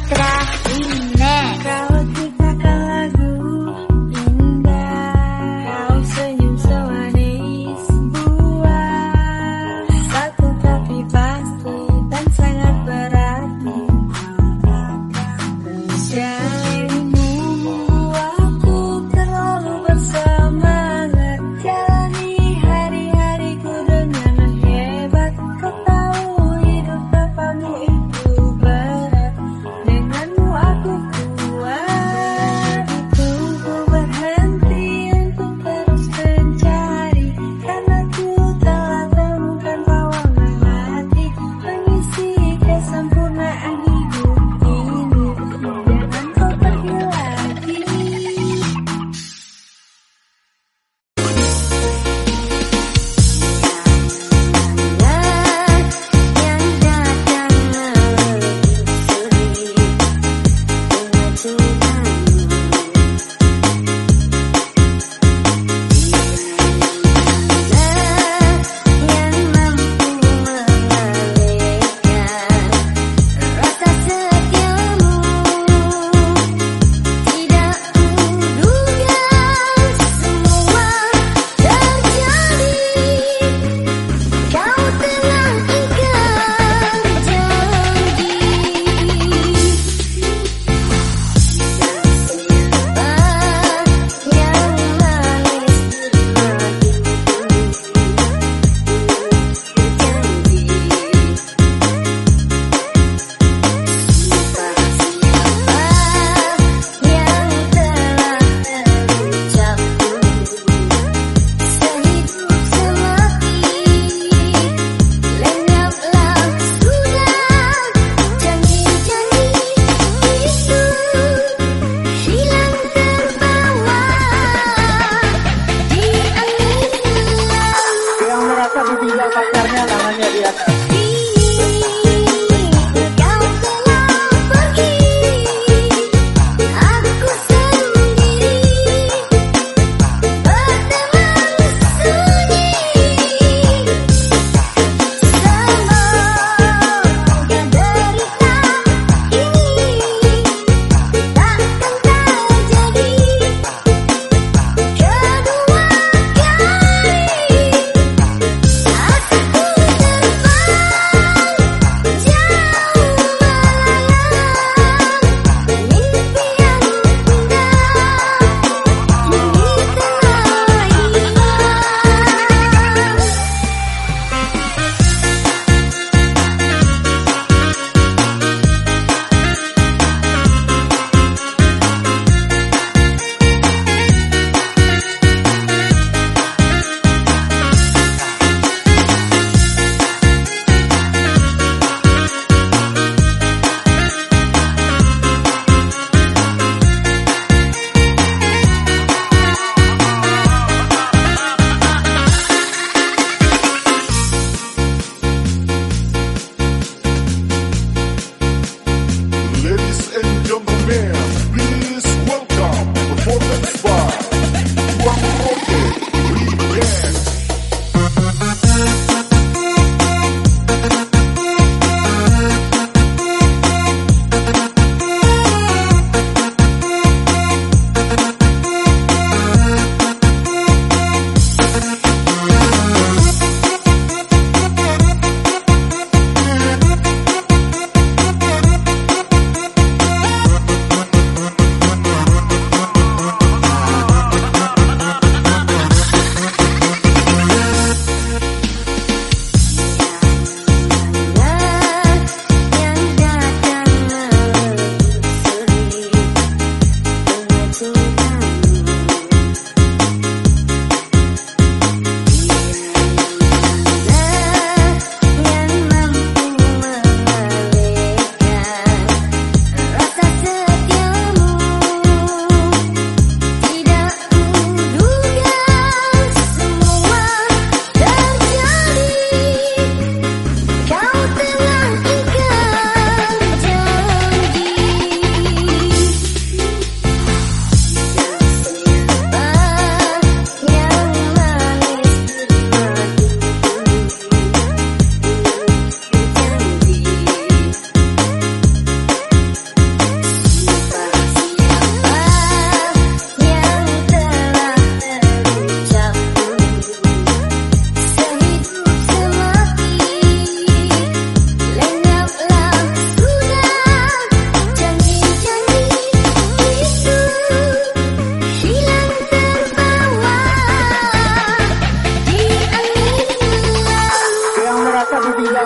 otra. one.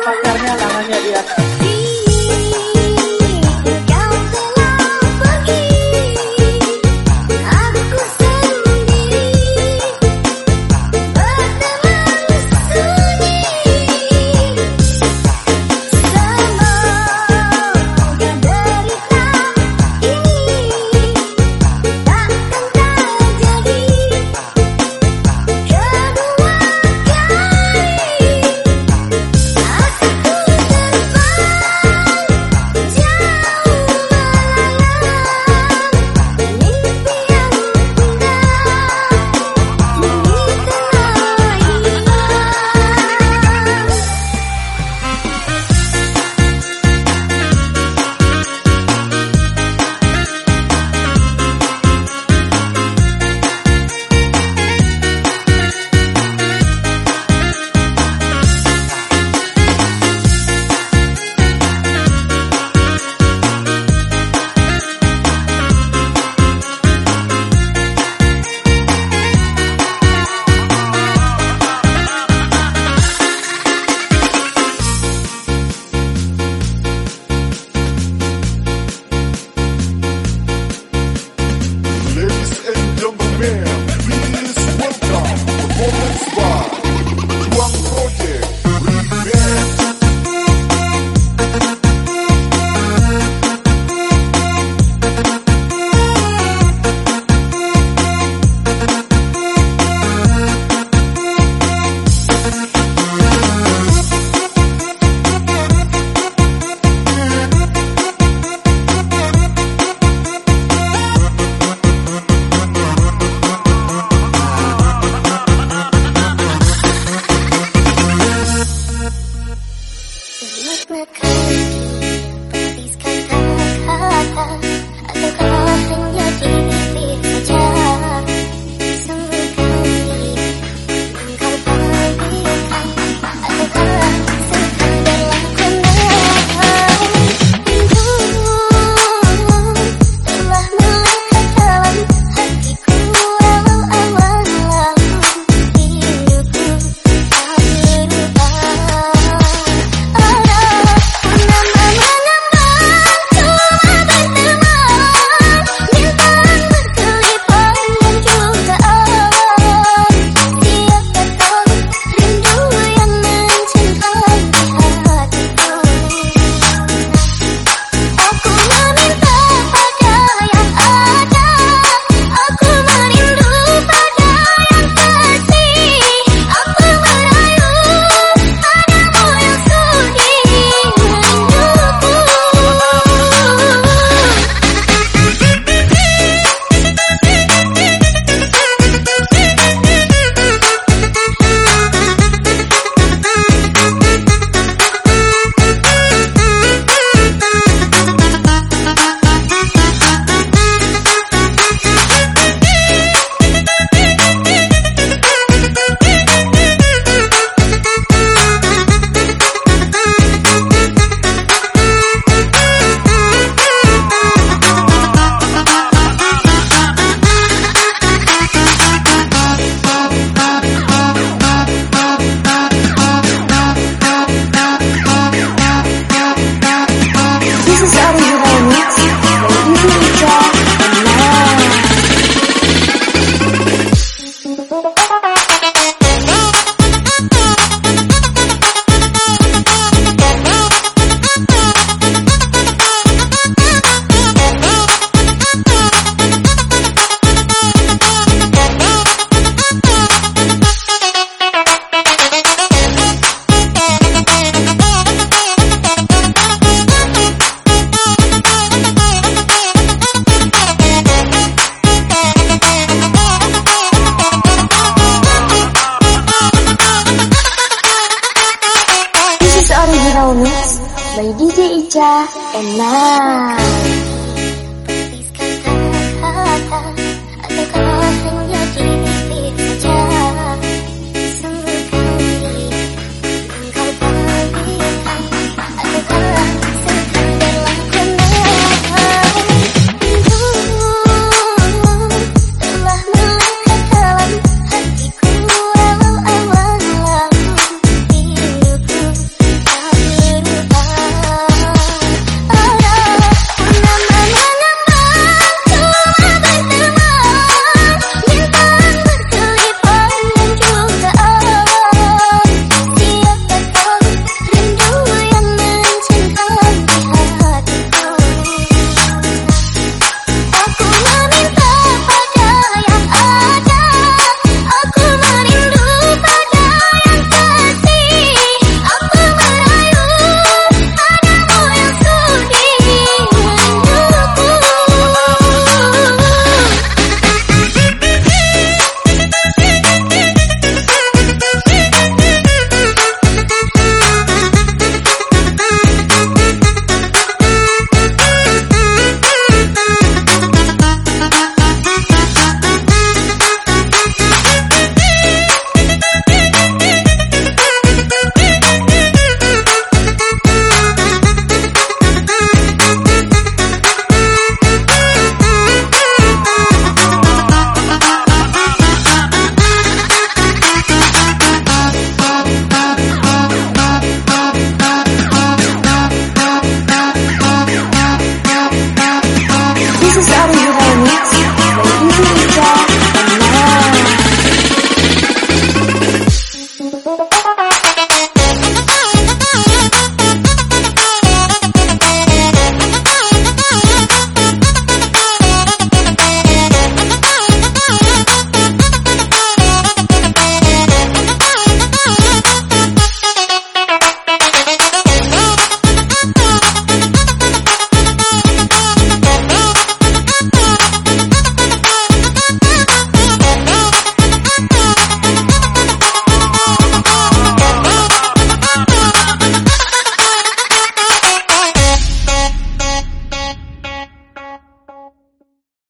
para bailarme a